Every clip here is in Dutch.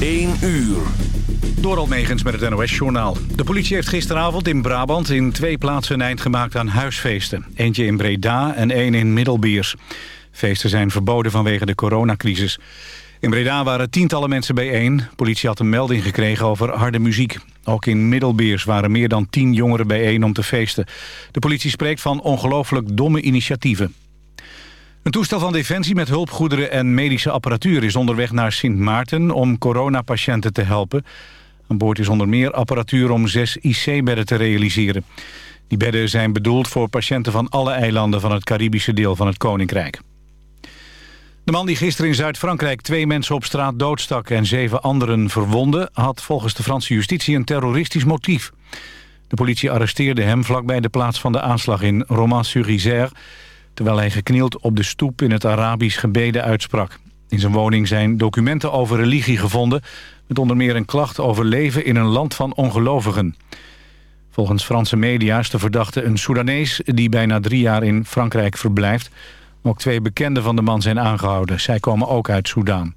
1 uur. Door Almegens met het NOS-journaal. De politie heeft gisteravond in Brabant in twee plaatsen een eind gemaakt aan huisfeesten. Eentje in Breda en één in Middelbiers. Feesten zijn verboden vanwege de coronacrisis. In Breda waren tientallen mensen bijeen. Politie had een melding gekregen over harde muziek. Ook in Middelbeers waren meer dan tien jongeren bijeen om te feesten. De politie spreekt van ongelooflijk domme initiatieven. Een toestel van Defensie met hulpgoederen en medische apparatuur... is onderweg naar Sint Maarten om coronapatiënten te helpen. Aan boord is onder meer apparatuur om zes IC-bedden te realiseren. Die bedden zijn bedoeld voor patiënten van alle eilanden... van het Caribische deel van het Koninkrijk. De man die gisteren in Zuid-Frankrijk twee mensen op straat doodstak... en zeven anderen verwonde, had volgens de Franse justitie een terroristisch motief. De politie arresteerde hem vlakbij de plaats van de aanslag in Romans-sur-Isère... terwijl hij geknield op de stoep in het Arabisch gebeden uitsprak. In zijn woning zijn documenten over religie gevonden... met onder meer een klacht over leven in een land van ongelovigen. Volgens Franse media is de verdachte een Soedanees... die bijna drie jaar in Frankrijk verblijft... Ook twee bekenden van de man zijn aangehouden. Zij komen ook uit Soudaan.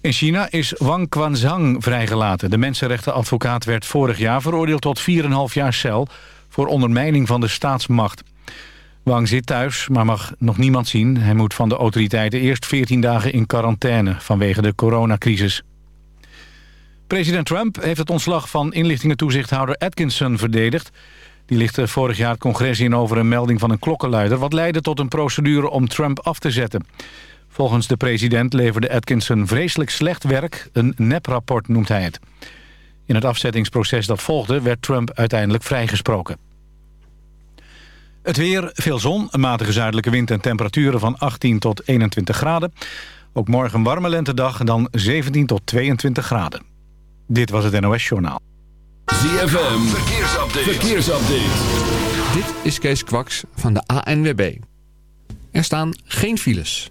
In China is Wang Quanzhang vrijgelaten. De mensenrechtenadvocaat werd vorig jaar veroordeeld tot 4,5 jaar cel... voor ondermijning van de staatsmacht. Wang zit thuis, maar mag nog niemand zien. Hij moet van de autoriteiten eerst 14 dagen in quarantaine... vanwege de coronacrisis. President Trump heeft het ontslag van inlichtingentoezichthouder Atkinson verdedigd. Die lichtte vorig jaar het congres in over een melding van een klokkenluider... wat leidde tot een procedure om Trump af te zetten. Volgens de president leverde Atkinson vreselijk slecht werk. Een neprapport noemt hij het. In het afzettingsproces dat volgde werd Trump uiteindelijk vrijgesproken. Het weer, veel zon, een matige zuidelijke wind en temperaturen van 18 tot 21 graden. Ook morgen een warme lentedag, dan 17 tot 22 graden. Dit was het NOS Journaal. ZFM, verkeersupdate. verkeersupdate. Dit is Kees Kwaks van de ANWB. Er staan geen files.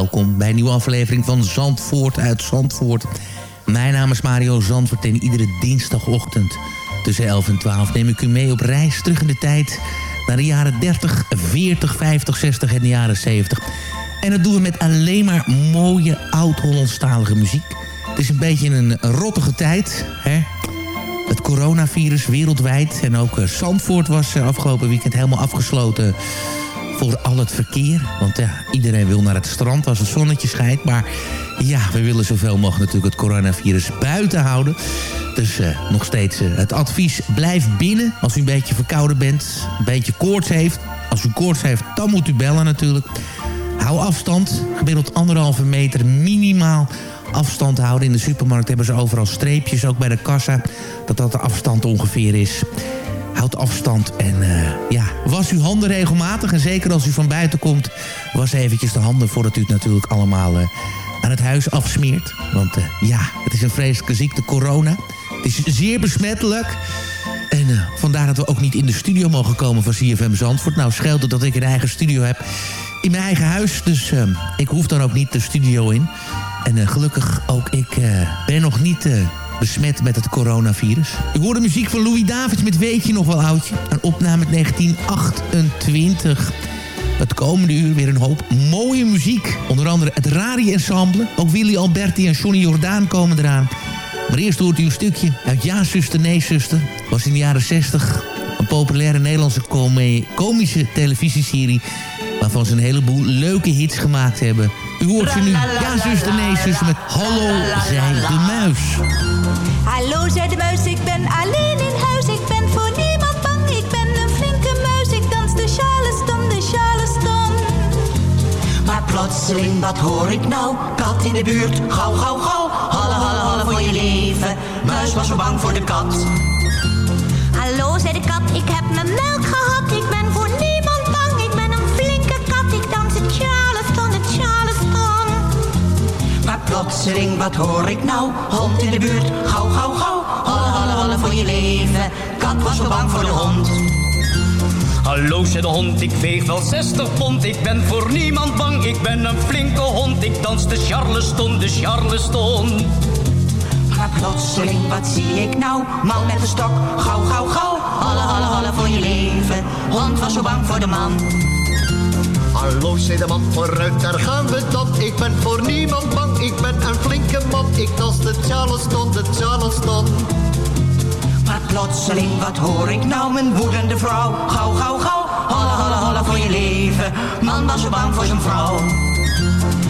welkom bij een nieuwe aflevering van Zandvoort uit Zandvoort. Mijn naam is Mario Zandvoort en iedere dinsdagochtend tussen 11 en 12 neem ik u mee op reis terug in de tijd naar de jaren 30, 40, 50, 60 en de jaren 70. En dat doen we met alleen maar mooie oud-Hollandstalige muziek. Het is een beetje een rottige tijd, hè? Het coronavirus wereldwijd en ook eh, Zandvoort was eh, afgelopen weekend helemaal afgesloten voor al het verkeer. Want ja, iedereen wil naar het strand als het zonnetje schijnt. Maar ja, we willen zoveel mogelijk natuurlijk het coronavirus buiten houden. Dus eh, nog steeds eh, het advies, blijf binnen als u een beetje verkouden bent. Een beetje koorts heeft. Als u koorts heeft, dan moet u bellen natuurlijk. Hou afstand, gemiddeld anderhalve meter minimaal afstand houden. In de supermarkt hebben ze overal streepjes, ook bij de kassa, dat dat de afstand ongeveer is. Houd afstand en eh, ja, was uw handen regelmatig. En zeker als u van buiten komt, was eventjes de handen voordat u het natuurlijk allemaal eh, aan het huis afsmeert. Want eh, ja, het is een vreselijke ziekte, corona. Het is zeer besmettelijk. En vandaar dat we ook niet in de studio mogen komen van CFM Zandvoort. Nou scheelt het dat ik een eigen studio heb in mijn eigen huis. Dus eh, ik hoef dan ook niet de studio in. En gelukkig ook ik ben nog niet besmet met het coronavirus. Ik hoorde muziek van Louis Davids met Weet je nog wel oudje? Een opname uit 1928. Het komende uur weer een hoop mooie muziek. Onder andere het Rari Ensemble. Ook Willy Alberti en Johnny Jordaan komen eraan. Maar eerst hoort u een stukje uit Ja, zuster, nee, zuster. Was in de jaren 60 een populaire Nederlandse komische televisieserie... waarvan ze een heleboel leuke hits gemaakt hebben. U hoort ze nu, Ja, zuster, nee, zuster, met Hallo, zei de muis. Hallo, zei de muis, ik ben alleen in huis. Ik ben voor niemand bang, ik ben een flinke muis. Ik dans de charleston, de charleston. Maar plotseling, wat hoor ik nou? Kat in de buurt, gauw, gauw, gauw. Halle, halle, halle voor je leven. Muis was zo bang voor de kat. Hallo, zei de kat, ik heb mijn melk gehad. Ik ben plotseling, wat hoor ik nou? Hond in de buurt, gauw, gauw, gauw. Halle, halle voor je leven. Kat was zo bang voor de hond. Hallo, zei de hond, ik weeg wel 60 pond. Ik ben voor niemand bang, ik ben een flinke hond. Ik dans de charleston, de charleston. Maar plotseling, wat zie ik nou? Man met een stok, gauw, gauw, gauw. Halle, halle, halle voor je leven. Hond was zo bang voor de man. Hallo, zei de man, vooruit, daar gaan we dan. Ik ben voor niemand bang, ik ben een flinke man. Ik dans de Charleston, de Charleston. Maar plotseling, wat hoor ik nou? Mijn woedende vrouw. Gauw, gauw, gauw. Halle, halle, halle voor je leven. Man was zo bang voor zijn vrouw.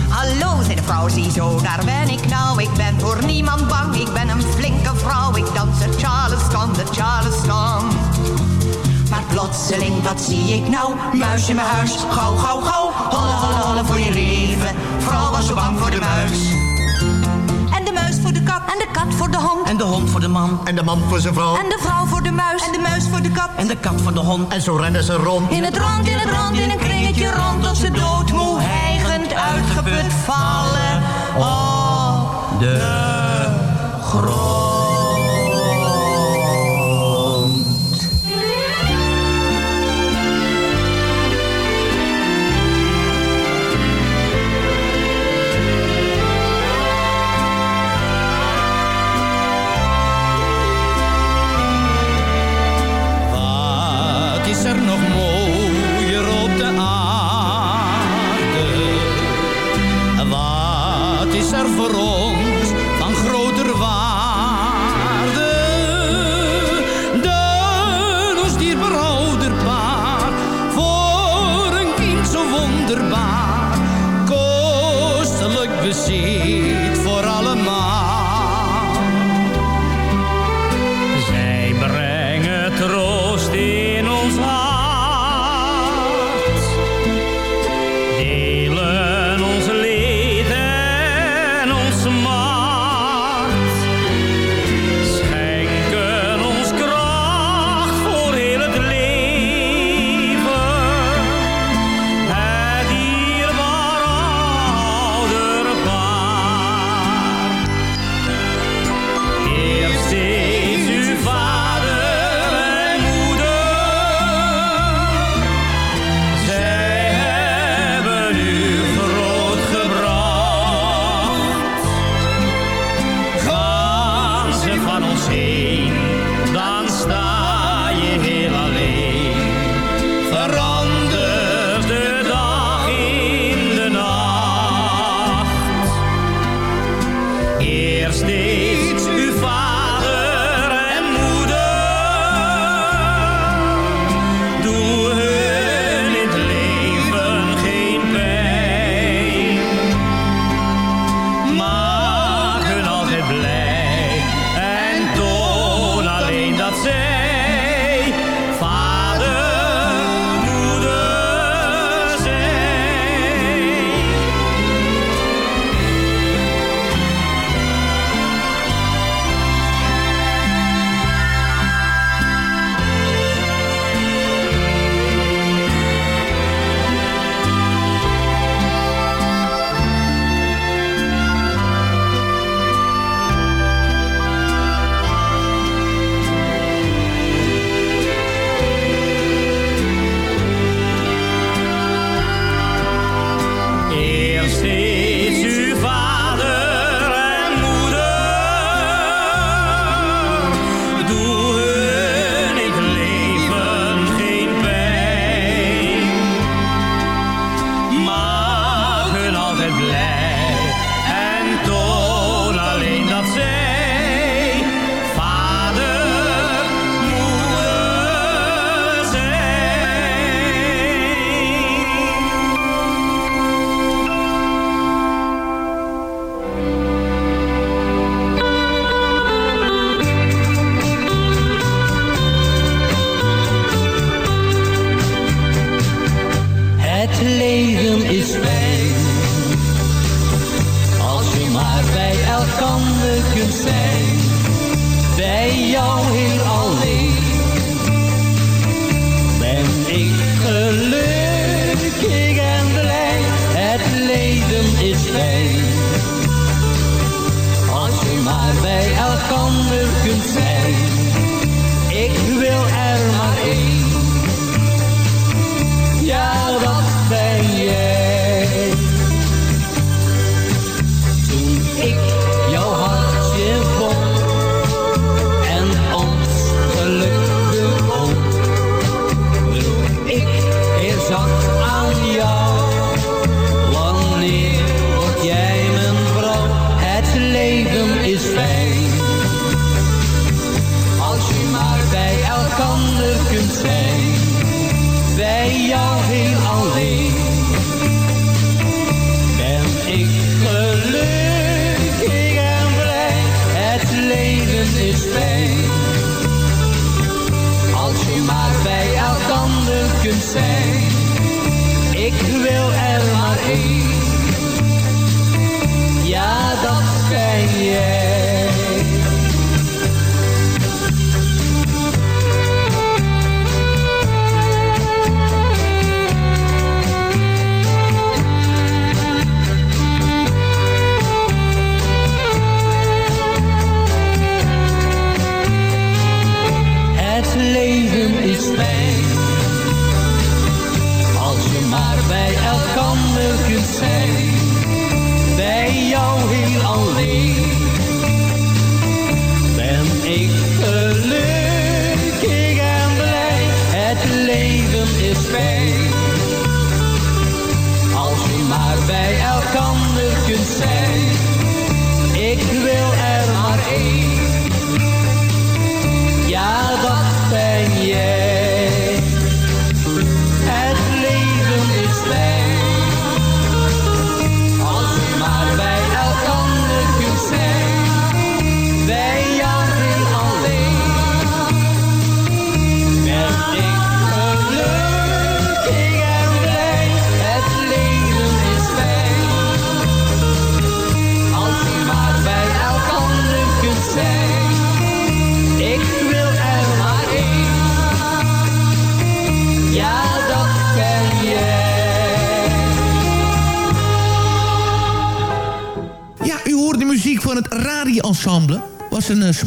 Hallo, zei de vrouw, ziezo, daar ben ik nou. Ik ben voor niemand bang, ik ben een flinke vrouw. Ik dans de charleston, de charleston. Plotseling, wat zie ik nou? Muis in mijn huis. Gauw, gauw, gauw. Halle, halle, halle voor je leven. Vrouw was zo bang voor de muis. En de muis voor de kat, en de kat voor de hond. En de hond voor de man. En de man voor zijn vrouw. En de vrouw voor de muis, en de muis voor de kat. En de kat voor de hond. En zo rennen ze rond. In het rond, in het rond, in een kringetje rond, tot ze doodmoe, hijgend, uitgeput vallen. Oh, De grond.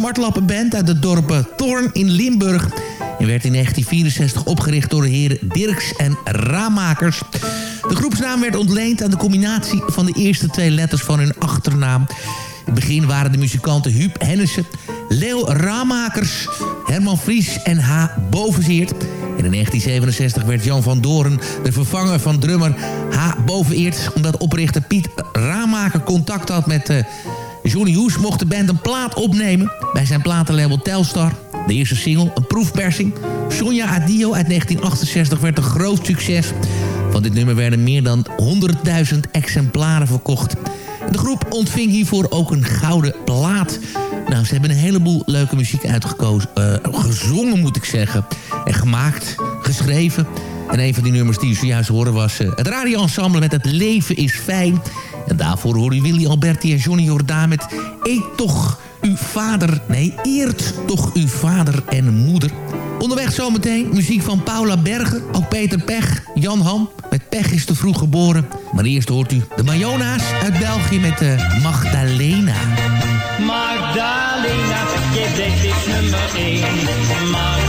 Smartlappenband uit het dorp uh, Thorn in Limburg. En werd in 1964 opgericht door de heren Dirks en Ramakers. De groepsnaam werd ontleend aan de combinatie van de eerste twee letters van hun achternaam. In het begin waren de muzikanten Huub Hennissen, Leo Ramakers, Herman Vries en H. Bovenzeert. En in 1967 werd Jan van Doren de vervanger van drummer H. Boveneert... omdat oprichter Piet Ramaker contact had met uh, Johnny Hoes... mocht de band een plaat opnemen bij zijn platenlabel Telstar. De eerste single, een proefpersing, Sonja Adio uit 1968... werd een groot succes. Van dit nummer werden meer dan 100.000 exemplaren verkocht... De groep ontving hiervoor ook een gouden plaat. Nou, ze hebben een heleboel leuke muziek uitgekozen. Uh, gezongen, moet ik zeggen. En gemaakt, geschreven. En een van die nummers die je zojuist horen was... Uh, het radioensemble met Het Leven is Fijn. En daarvoor hoor je Willy Alberti en Johnny Jordaan met... Eet toch uw vader. Nee, eert toch uw vader en moeder. Onderweg zometeen muziek van Paula Berger, ook Peter Pech, Jan Ham. Met Pech is te vroeg geboren. Maar eerst hoort u de Mayona's uit België met de Magdalena. Magdalena, je bent dit nummer 1.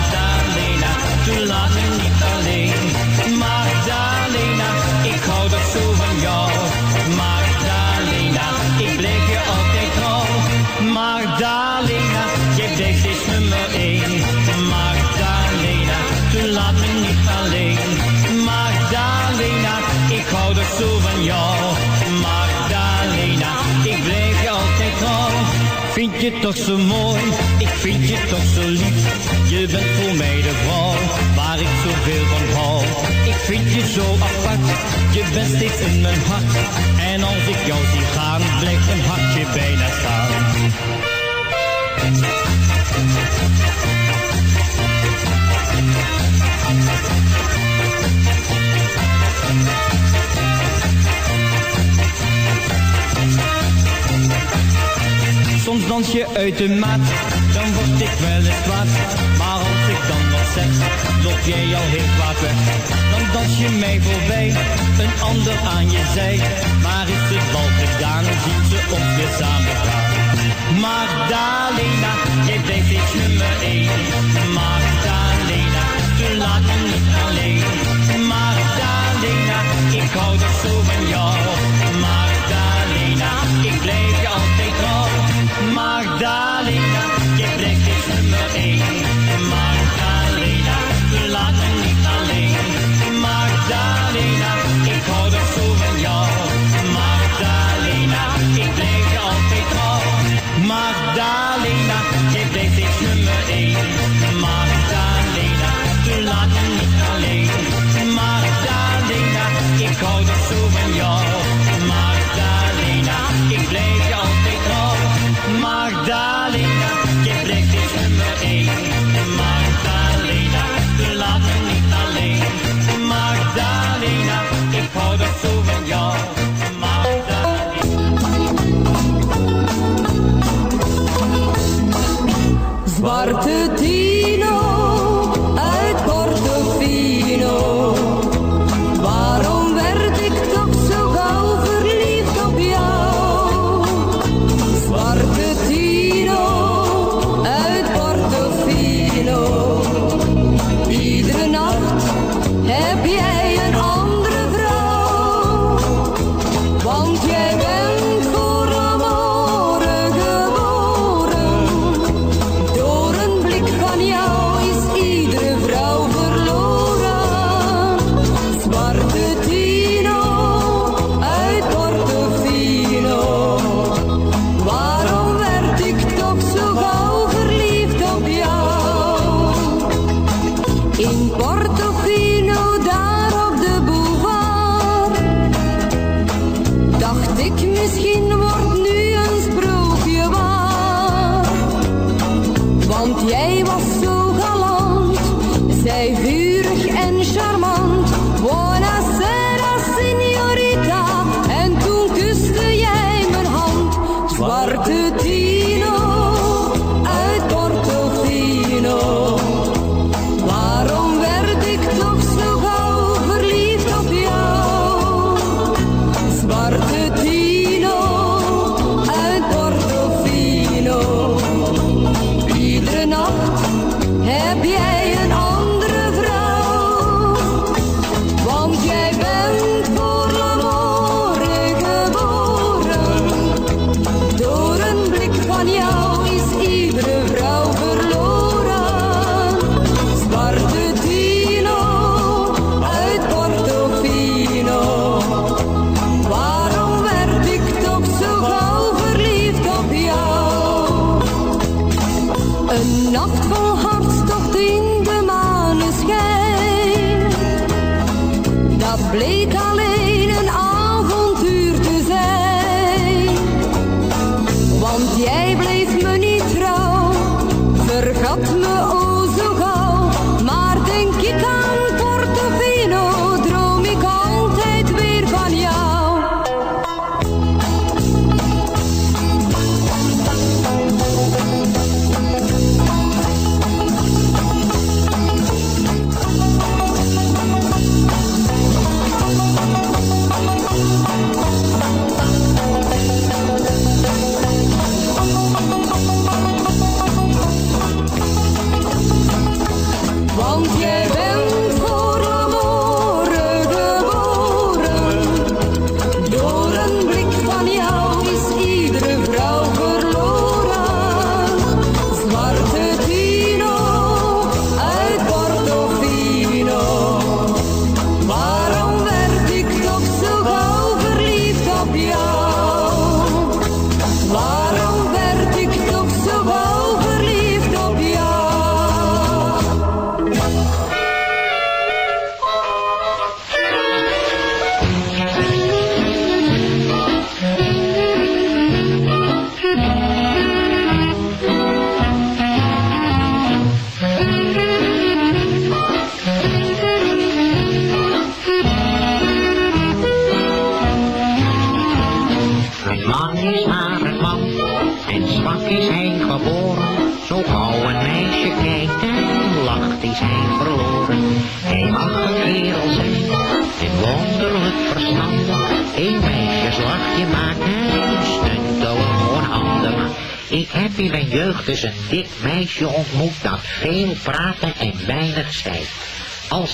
Je toch zo mooi, ik vind je toch zo lief. Je bent voor mij de vrouw, waar ik zoveel van hou. Ik vind je zo apart, je bent steeds in mijn hart. En als ik jou zie gaan, blijft mijn hartje bijna staan. dansje uit de maat, dan word ik wel eens kwaad. Maar als ik dan wat zeg, loop jij al heel kwaad weg. Dan dans je mij voorbij, een ander aan je zij. Maar is het bal gedaan, zien ze op je samen gaan. Magdalena, jij blijft niet.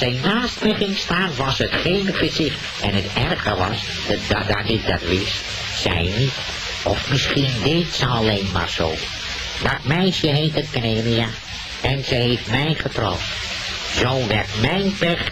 Zij naast me ging staan was het geen gezicht. En het erge was dat, dat ik dat wist. Zij niet. Of misschien deed ze alleen maar zo. Dat meisje heette Cornelia. En ze heeft mij getrouwd. Zo werd mijn pech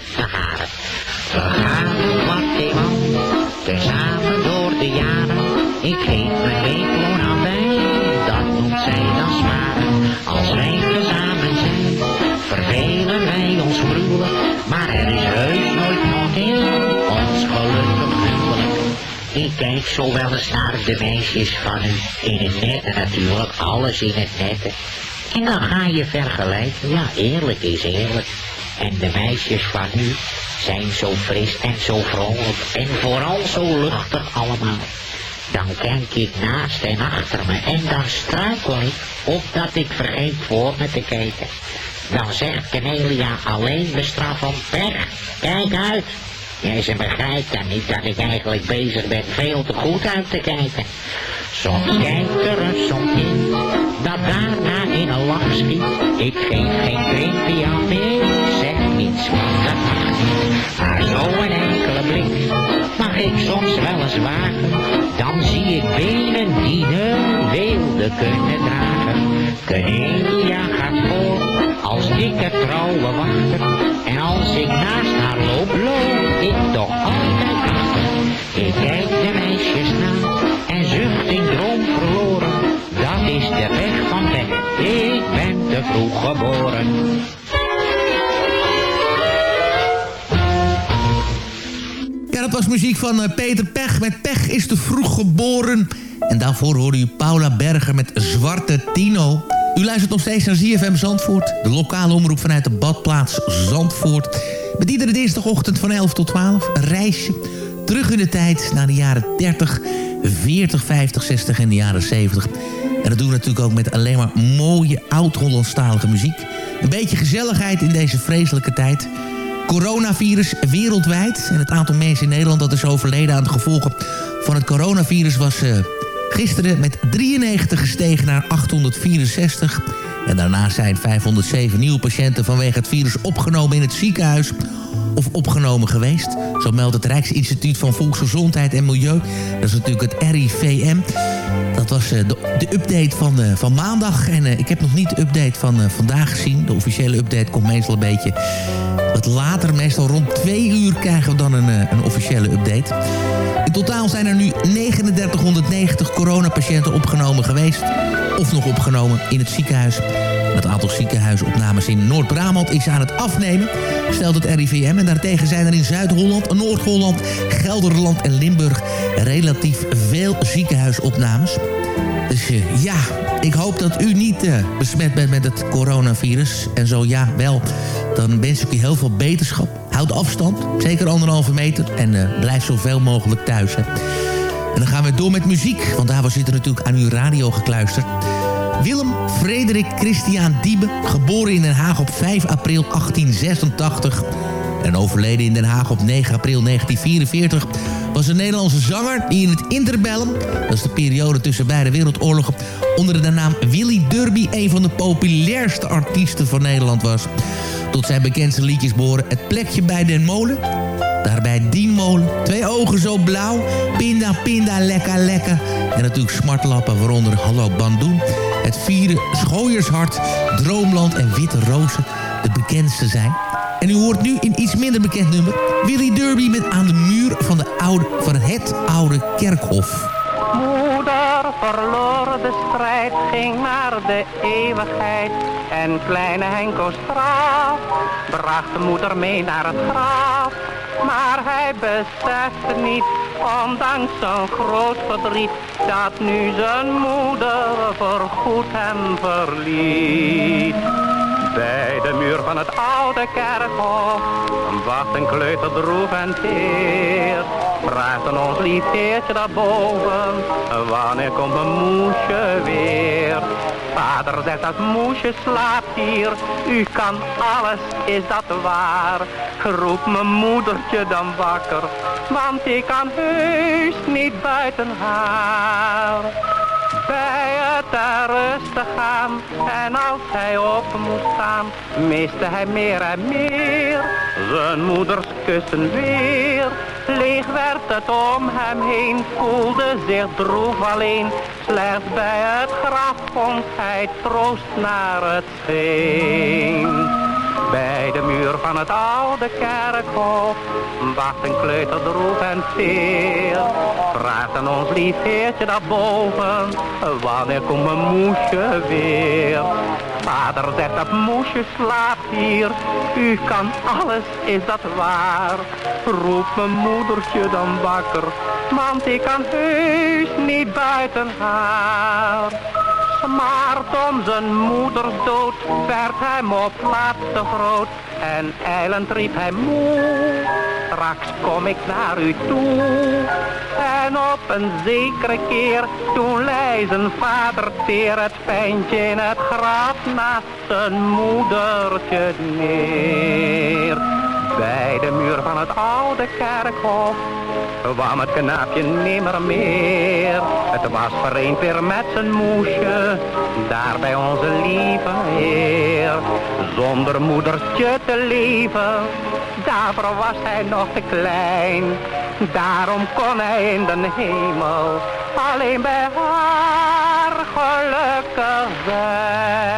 Ik zo wel eens naar de meisjes van u. In het net natuurlijk alles in het net. En dan ga je vergelijken. Ja, eerlijk is eerlijk. En de meisjes van nu zijn zo fris en zo vrolijk. En vooral zo luchtig allemaal. Dan kijk ik naast en achter me en dan struikel ik op dat ik vergeet voor me te kijken. Dan zegt Cornelia alleen bestraffend pech, kijk uit. Ja, ze begrijpt dan niet dat ik eigenlijk bezig ben veel te goed uit te kijken. Soms kijkt er een som in, dat daarna in een lach schiet. Ik geef geen drinkje aan meer, zeg niets van dat mag niet. Maar zo een enkele blik mag ik soms wel eens wagen. Dan zie ik benen die hun weelde kunnen dragen. Cornelia gaat voor als dikke trouwe wachter. En als ik naast haar loop, loop ik toch altijd achter. Ik kijk de meisjes na en zucht in droom verloren. Dat is de weg van weg, ik ben te vroeg geboren. Ja, dat was muziek van eh, Peter Pech met Pech is te vroeg geboren. En daarvoor hoorde u Paula Berger met Zwarte Tino. U luistert nog steeds naar ZFM Zandvoort. De lokale omroep vanuit de badplaats Zandvoort. Met iedere dinsdagochtend van 11 tot 12 een reisje. Terug in de tijd naar de jaren 30, 40, 50, 60 en de jaren 70. En dat doen we natuurlijk ook met alleen maar mooie oud-Hollandstalige muziek. Een beetje gezelligheid in deze vreselijke tijd. Coronavirus wereldwijd. En het aantal mensen in Nederland dat is overleden aan de gevolgen van het coronavirus was... Uh, Gisteren met 93 gestegen naar 864. En daarna zijn 507 nieuwe patiënten vanwege het virus opgenomen in het ziekenhuis of opgenomen geweest. Zo meldt het Rijksinstituut van Volksgezondheid en Milieu. Dat is natuurlijk het RIVM. Dat was de, de update van, uh, van maandag. En uh, ik heb nog niet de update van vandaag gezien. De officiële update komt meestal een beetje wat later. Meestal rond twee uur krijgen we dan een, een officiële update. Totaal zijn er nu 3990 coronapatiënten opgenomen geweest. Of nog opgenomen in het ziekenhuis. Het aantal ziekenhuisopnames in Noord-Brabant is aan het afnemen, stelt het RIVM. En daartegen zijn er in Zuid-Holland, Noord-Holland, Gelderland en Limburg relatief veel ziekenhuisopnames. Dus uh, ja, ik hoop dat u niet uh, besmet bent met het coronavirus. En zo ja, wel, dan wens ik u heel veel beterschap. Houd afstand, zeker anderhalve meter. En uh, blijf zoveel mogelijk thuis. Hè. En dan gaan we door met muziek, want daar zit er natuurlijk aan uw radio gekluisterd. Willem Frederik Christian Diebe, geboren in Den Haag op 5 april 1886... en overleden in Den Haag op 9 april 1944... was een Nederlandse zanger die in het interbellum... dat is de periode tussen beide wereldoorlogen... onder de naam Willy Derby een van de populairste artiesten van Nederland was. Tot zijn bekendste liedjes behoren Het plekje bij den molen... Daarbij Dienmolen, twee ogen zo blauw, pinda, pinda, lekker, lekker. En natuurlijk smartlappen, waaronder Hallo Bandoen. Het vierde Schooiershart, Droomland en Witte Rozen de bekendste zijn. En u hoort nu in iets minder bekend nummer... Willy Derby met Aan de muur van, de oude, van het oude kerkhof. Moeder verloor de strijd, ging naar de eeuwigheid. En kleine Henko Straat bracht moeder mee naar het graf. Maar hij besefte niet, ondanks zijn groot verdriet, dat nu zijn moeder voorgoed hem verliet. Bij de muur van het oude kerkhof wacht een kleuter droef en teer. Vraagt ons lief heertje daarboven, wanneer komt mijn moesje weer? Vader zegt dat moesje slaapt hier, u kan alles, is dat waar? Roep mijn moedertje dan wakker, want ik kan heus niet buiten haar. Bij het daar rustig gaan en als hij op moest staan, miste hij meer en meer. Zijn moeders kussen weer, leeg werd het om hem heen, voelde zich droef alleen. Slechts bij het graf vond hij troost naar het scheen. Bij de muur van het oude kerkhof wacht een kleuter droef en teer. Vraagt aan ons lief heertje daarboven, wanneer komt mijn moesje weer? Vader zegt dat moesje slaapt hier, u kan alles, is dat waar? Roep mijn moedertje dan wakker, want ik kan heus niet buiten haar. Smaart om zijn moeders dood werd hem op laatste groot en eilend riep hij moe. Straks kom ik naar u toe. En op een zekere keer, toen lei zijn vader teer het pijntje in het graf naast zijn moedertje neer. Bij de muur van het oude kerkhof kwam het knaapje nimmer meer. Het was vereend weer met zijn moesje, daar bij onze lieve Heer. Zonder moedertje te leven, daarvoor was hij nog te klein. Daarom kon hij in de hemel alleen bij haar gelukkig zijn.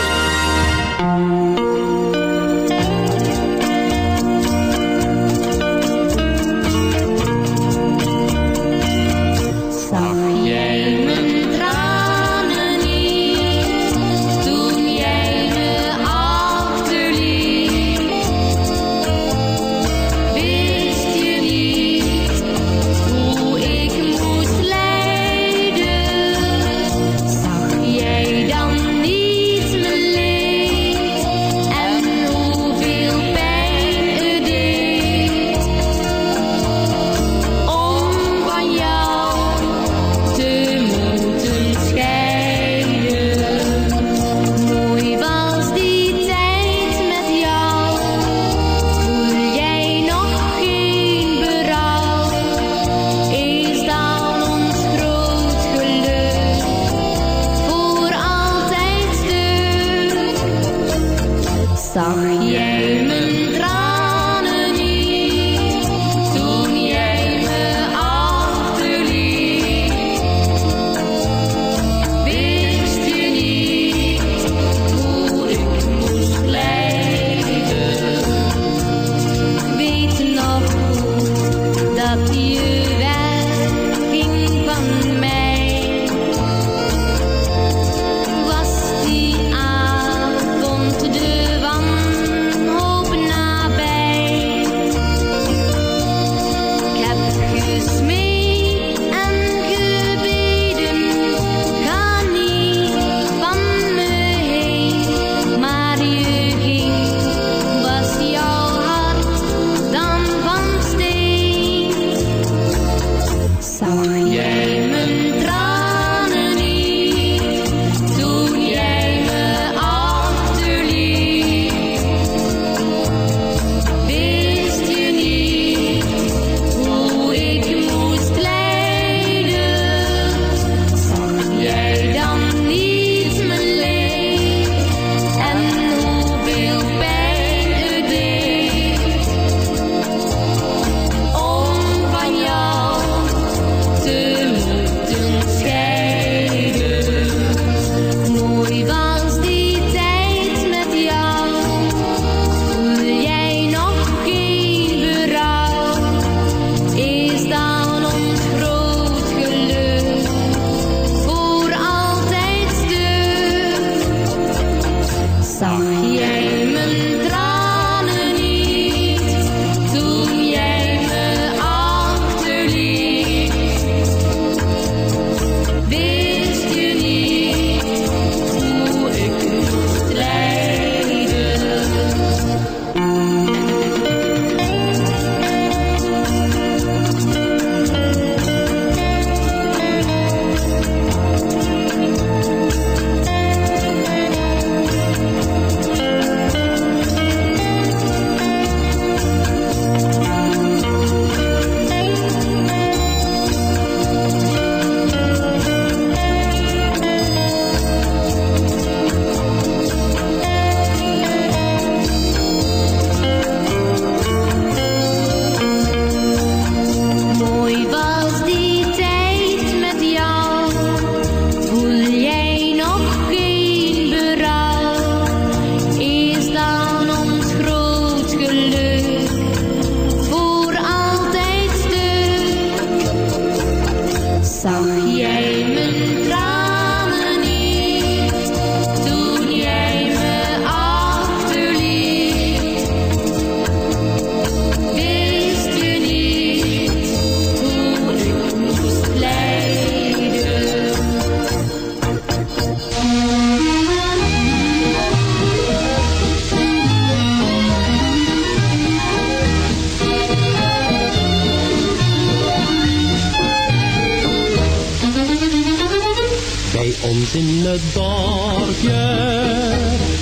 In het dorpje,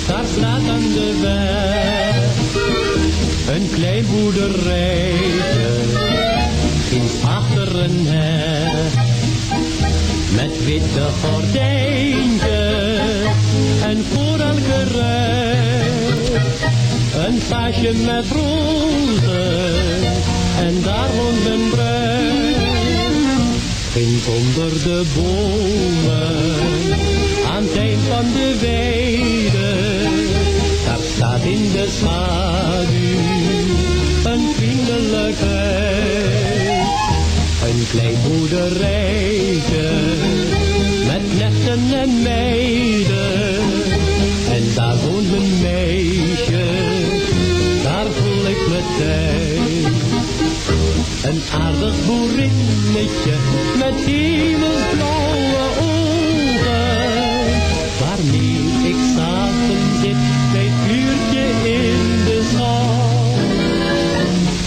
daar staat aan de weg een klein boerderijtje, ginds achter een hek. Met witte gordijntjes en voor elke rij een paasje met rozen en daar woont een bruid. Ginds onder de bomen, aan het eind van de weide, daar staat in de schaduw een vriendelijk huis. Een klein boerderijtje, met knechten en meiden, en daar woont een meisje, daar voel ik me thuis. Een aardig boerinnetje met hemelsblauwe ogen. Waarmee ik samen zit bij het vuurtje in de zon.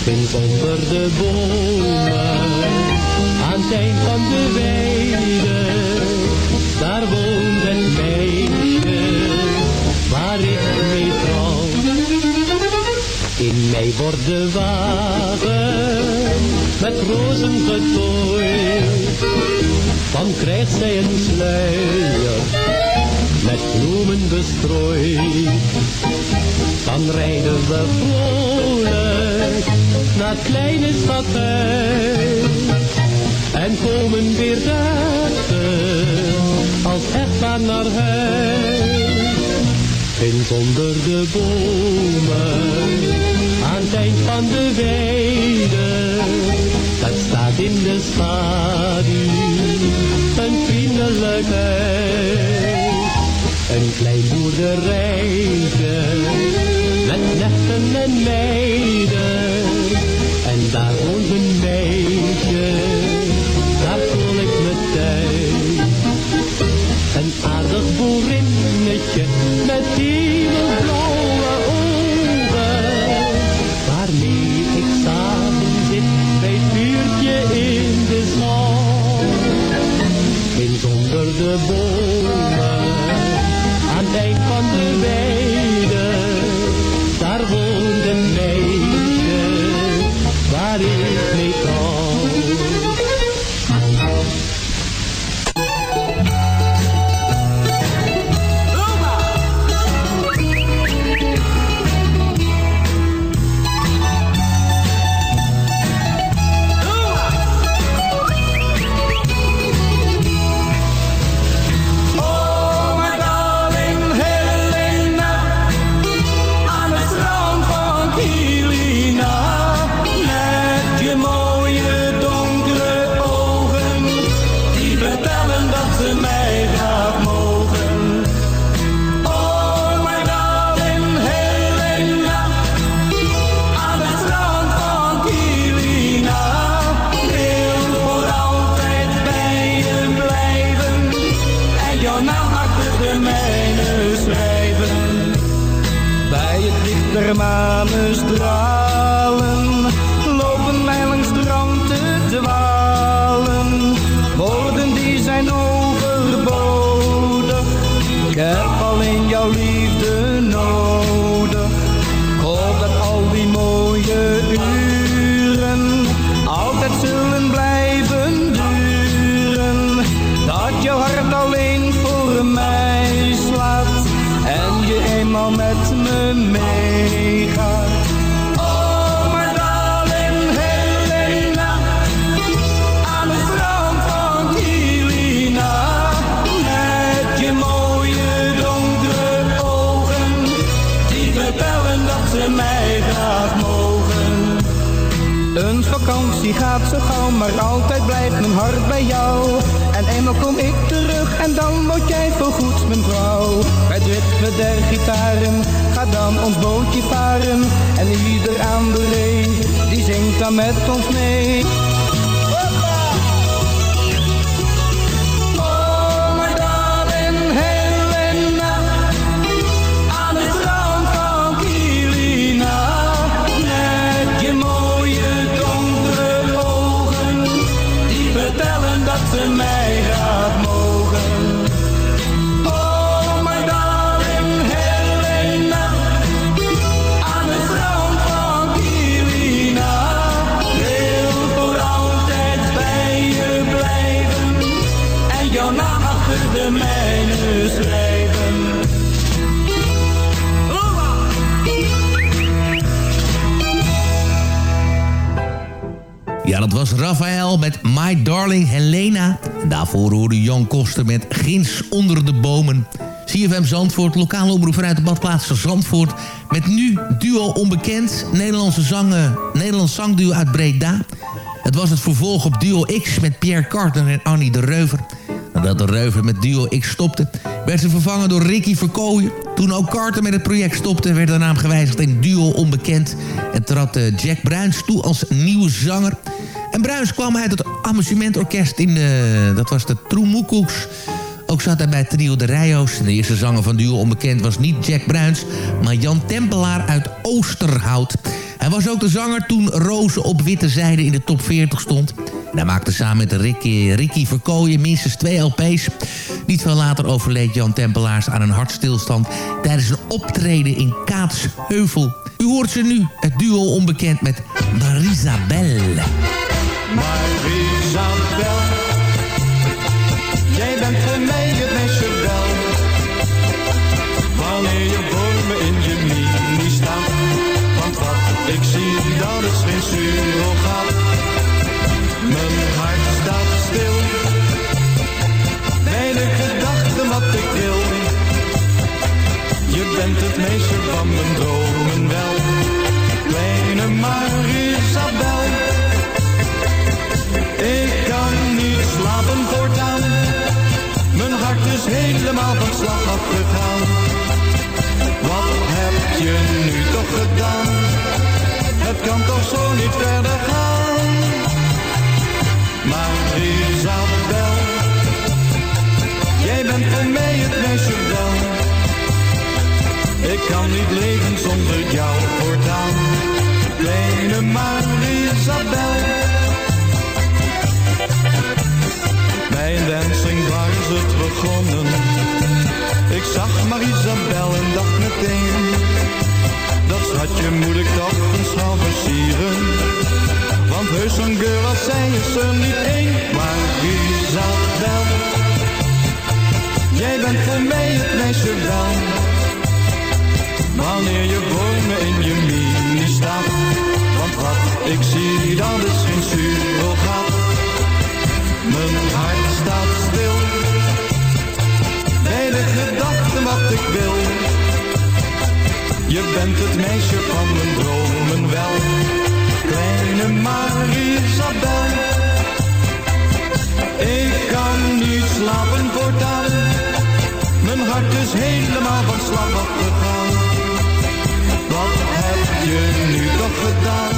Ginds onder de bomen, aan het eind van de weide. Daar woont een meisje, waar ik mee trouw. In mij wordt de met rozen getooid. Dan krijgt zij een sluier met bloemen bestrooid. Dan rijden we vrolijk naar kleine stadhuis. En komen weer dagen als echtpaar naar huis. Ginds onder de bomen, aan het eind van de weide, in de schaduw, een vriendelijk huis. Een klein boerderijtje, met knechten en meiden, onder het licht der maar altijd blijft mijn hart bij jou. En eenmaal kom ik terug en dan word jij voorgoed mijn vrouw. Het ritme der gitaren gaat dan ons bootje varen. En ieder aan de ree, die zingt dan met ons mee. Raphaël met My Darling Helena. En daarvoor hoorde Jan Koster met Gins onder de bomen. CFM Zandvoort, lokale omroep vanuit de badplaats van Zandvoort. Met nu duo onbekend, Nederlandse zangen, Nederlands zangduo uit Breda. Het was het vervolg op Duo X met Pierre Carter en Annie de Reuver. Nadat de Reuver met Duo X stopte, werd ze vervangen door Ricky Verkooyen. Toen ook Carter met het project stopte, werd de naam gewijzigd in Duo Onbekend. En trad eh, Jack Bruins toe als nieuwe zanger. En Bruins kwam uit het amusementorkest in, de, dat was de Troemoekoeks. Ook zat hij bij Trio de Rijo's. De eerste zanger van Duo Onbekend was niet Jack Bruins, maar Jan Tempelaar uit Oosterhout. Hij was ook de zanger toen Rozen op witte zijde in de top 40 stond. Hij maakte samen met Ricky, Ricky Verkooyen minstens twee LP's. Niet veel later overleed Jan Tempelaars aan een hartstilstand... tijdens een optreden in Kaatsheuvel. U hoort ze nu, het duo onbekend met Marisabel. Marisabel, jij bent voor mij het meisje wel. Wanneer je voor me in je mini staat, want wat ik zie, dat is geen surrogaat. Mijn hart staat stil, bij de gedachte wat ik wil. Je bent het meisje Wat heb je nu toch gedaan? Het kan toch zo niet verder gaan. Maar Isabel, jij bent voor mij het meisje wel. Ik kan niet leven zonder jou voortaan. Kleine Marisabel. Ik zag Marisabel en dacht meteen. Dat schatje moet ik toch eens gaan versieren. Want heus een girl als zij is er niet één. Maar Isabel, jij bent voor mij het meisje wel. Wanneer je me in je mini staat. Want wat ik zie, dat is geen surrogaat. Mijn hart staat Je bent het meisje van mijn dromen wel. Kleine Marisabel. Ik kan niet slapen voortaan. Mijn hart is helemaal van slag afgegaan. Wat heb je nu toch gedaan?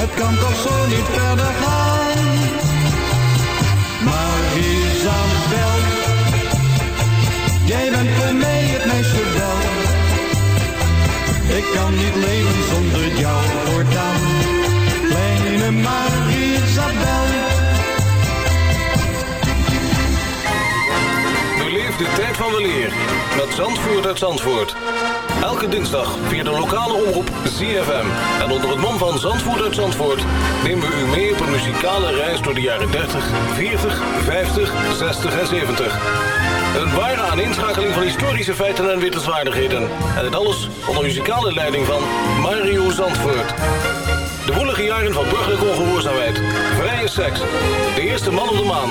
Het kan toch zo niet verder gaan. Maar Isabel, jij bent voor mij het meisje wel. Ik kan niet leven zonder jou voortaan. Kleine Marisabel. Beleef de tijd van weleer met Zandvoort uit Zandvoort. Elke dinsdag via de lokale omroep ZFM. En onder het mom van Zandvoort uit Zandvoort... nemen we u mee op een muzikale reis door de jaren 30, 40, 50, 60 en 70. Een ware aaninschakeling van historische feiten en wittelswaardigheden. En het alles onder muzikale leiding van Mario Zandvoort. De woelige jaren van burgerlijke ongehoorzaamheid, vrije seks, de eerste man op de maan...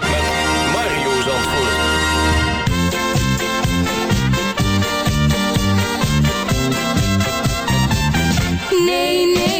Nee, nee,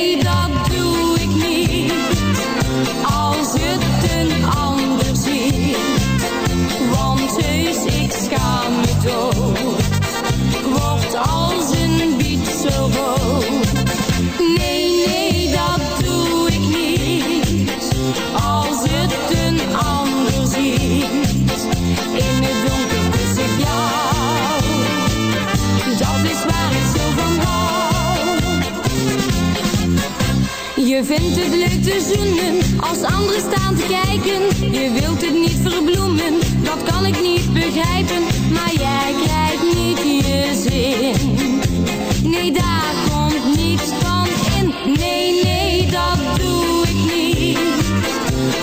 te zoenen als anderen staan te kijken. Je wilt het niet verbloemen, dat kan ik niet begrijpen. Maar jij krijgt niet je zin. Nee, daar komt niets van in. Nee, nee, dat doe ik niet.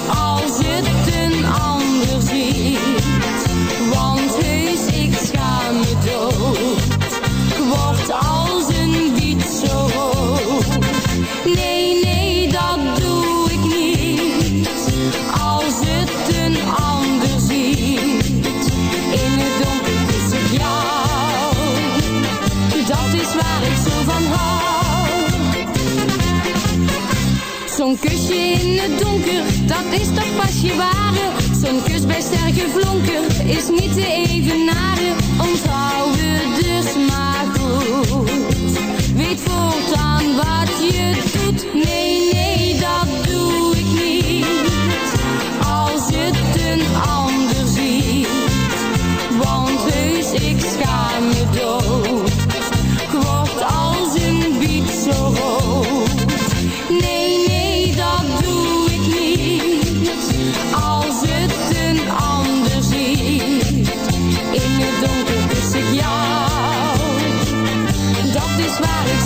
Als het een ander ziet. Zo'n kusje in het donker, dat is toch pas je ware. Zo'n kus bij sterke vonker is niet te evenaren. Onthoud het dus maar goed. Weet voortaan wat je doet. Nee, nee, dat doe ik niet. Als het een ander ziet. Want heus, ik schaam me dood.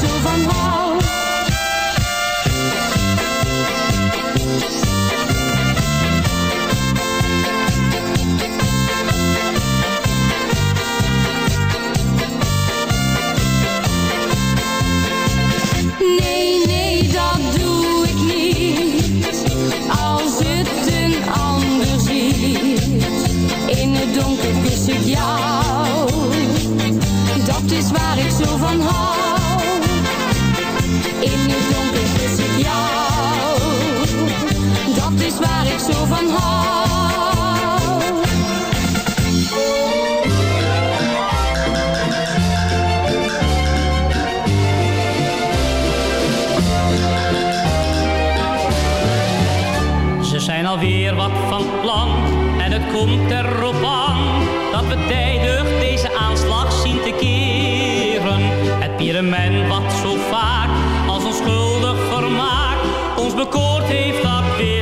Is waar ik waar ik zo van hou. Ze zijn alweer wat van plan en het komt erop aan dat we tijdig deze aanslag zien te keren. Het pyramid wat zo vaak als onschuldig vermaak ons bekoord heeft dat willen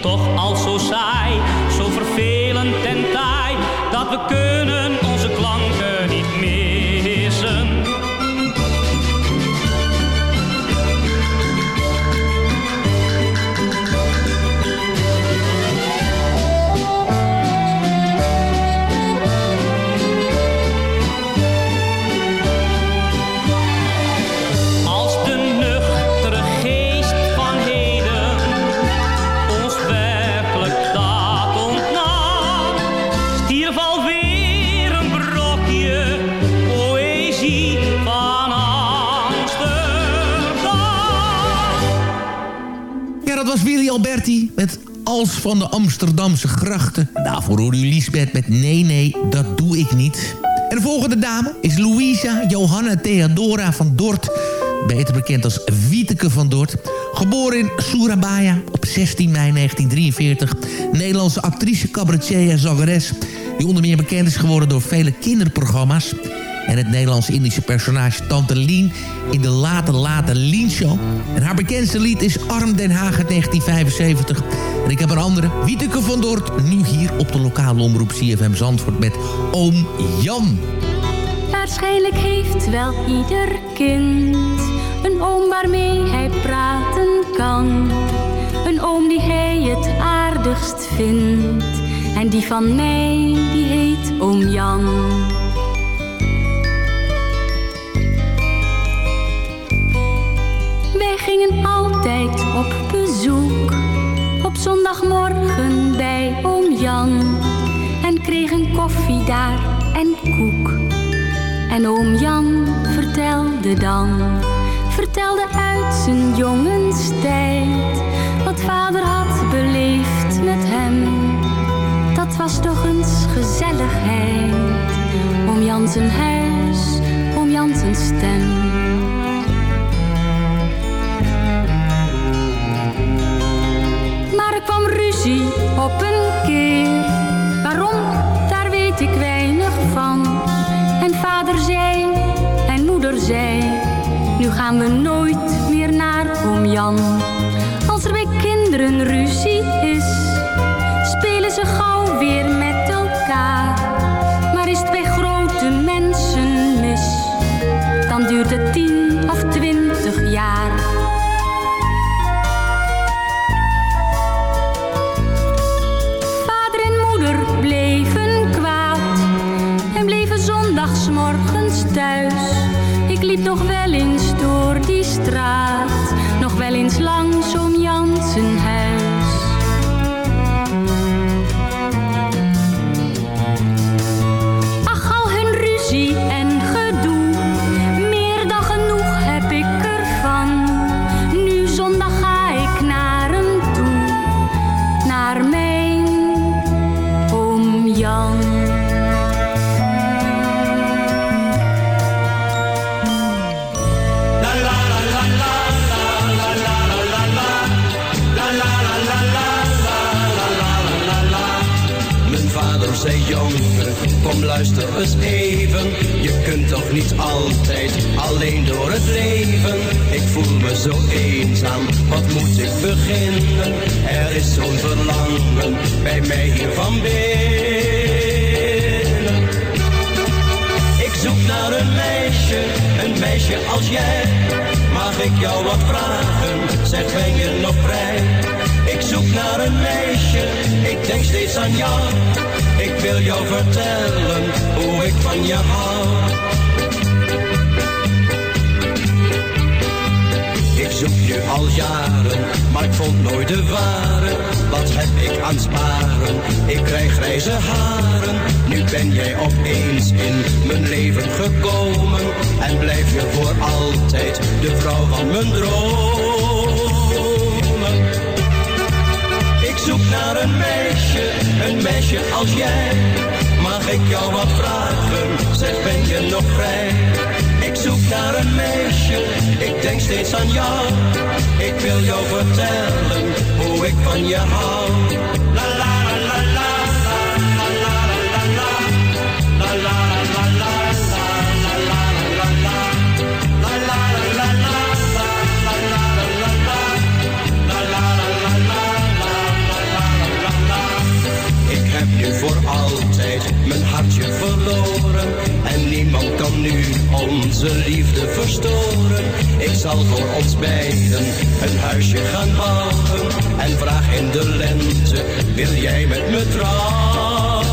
toch van de Amsterdamse grachten. Daarvoor hoor u Lisbeth met Nee, nee, dat doe ik niet. En de volgende dame is Louisa Johanna Theodora van Dort. Beter bekend als Wieteke van Dort. Geboren in Surabaya op 16 mei 1943. Nederlandse actrice, cabaretier en zangeres. Die onder meer bekend is geworden door vele kinderprogramma's en het Nederlands-Indische personage Tante Lien in de Late Late Lien Show. En haar bekendste lied is Arm Den Haag uit 1975. En ik heb een andere, Wieteke van Dort, nu hier op de lokale omroep CFM Zandvoort met Oom Jan. Waarschijnlijk heeft wel ieder kind een oom waarmee hij praten kan. Een oom die hij het aardigst vindt. En die van mij, die heet oom Jan. Bezoek. Op zondagmorgen bij oom Jan. En kregen koffie daar en koek. En oom Jan vertelde dan, vertelde uit zijn jongenstijd, wat vader had beleefd met hem. Dat was toch eens gezelligheid, oom Jan zijn huis, oom Jan zijn stem. Op een keer, waarom, daar weet ik weinig van. En vader zei en moeder zei, nu gaan we nooit meer naar oom Jan. Als er bij kinderen ruzie is, spelen ze gauw weer thuis. Ik liep nog wel eens door die straat, nog wel eens langs oom Jansen kom luister eens even. Je kunt toch niet altijd alleen door het leven. Ik voel me zo eenzaam, wat moet ik beginnen? Er is zo'n verlangen bij mij hier van binnen. Ik zoek naar een meisje, een meisje als jij. Mag ik jou wat vragen? Zeg, ben je nog vrij? Ik zoek naar een meisje, ik denk steeds aan jou. Wil jou vertellen hoe ik van je hou. Ik zoek je al jaren, maar ik vond nooit de ware. Wat heb ik aan sparen? Ik krijg grijze haren. Nu ben jij opeens in mijn leven gekomen. En blijf je voor altijd de vrouw van mijn dromen. Zoek naar een meisje, een meisje als jij. Mag ik jou wat vragen? Zeg, ben je nog vrij? Ik zoek naar een meisje, ik denk steeds aan jou. Ik wil jou vertellen hoe ik van je hou. Onze liefde verstoren Ik zal voor ons beiden een huisje gaan bouwen En vraag in de lente, wil jij met me trouwen?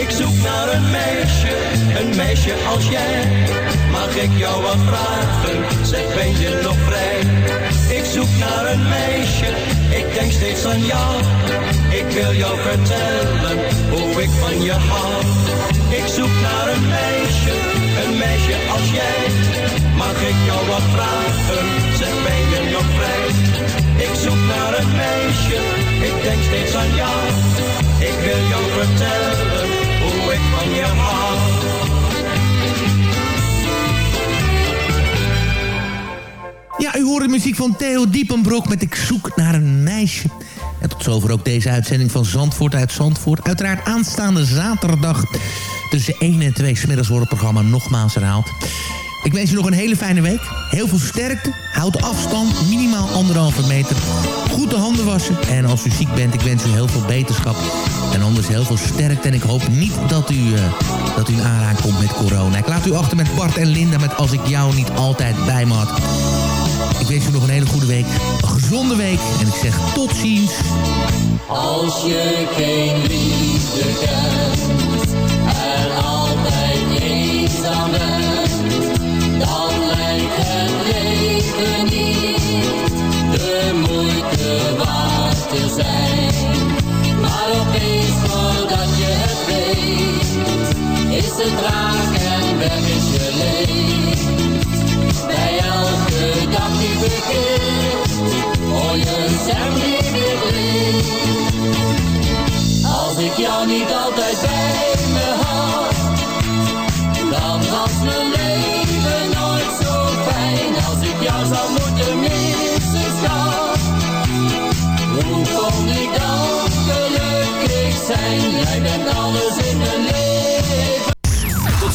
Ik zoek naar een meisje, een meisje als jij Mag ik jou wat vragen, zeg ben je nog vrij? Ik zoek naar een meisje, ik denk steeds aan jou. Ik wil jou vertellen hoe ik van je hou. Ik zoek naar een meisje, een meisje als jij. Mag ik jou wat vragen? Zeg, ben je nog vrij? Ik zoek naar een meisje, ik denk steeds aan jou. Ik wil jou vertellen Ja, u hoort de muziek van Theo Diepenbrok met Ik zoek naar een meisje. En tot zover ook deze uitzending van Zandvoort uit Zandvoort. Uiteraard aanstaande zaterdag tussen 1 en 2 smiddags wordt het programma nogmaals herhaald. Ik wens u nog een hele fijne week. Heel veel sterkte. Houd afstand. Minimaal anderhalve meter. Goed de handen wassen. En als u ziek bent, ik wens u heel veel beterschap. En anders heel veel sterkte. En ik hoop niet dat u, eh, dat u in komt met corona. Ik laat u achter met Bart en Linda met Als ik jou niet altijd bij me had. Wens u nog een hele goede week. Een gezonde week. En ik zeg tot ziens. Als je geen liefde kent en altijd eenzaam bent, dan lijkt het leven niet de moeite waard te zijn. Maar opeens voordat je het weet, is het raak en weg is je leed. Als ik jou niet altijd bij me had, dan was mijn leven nooit zo fijn. Als ik jou zou moeten missen, schat, hoe kon ik dan gelukkig zijn? Jij bent alles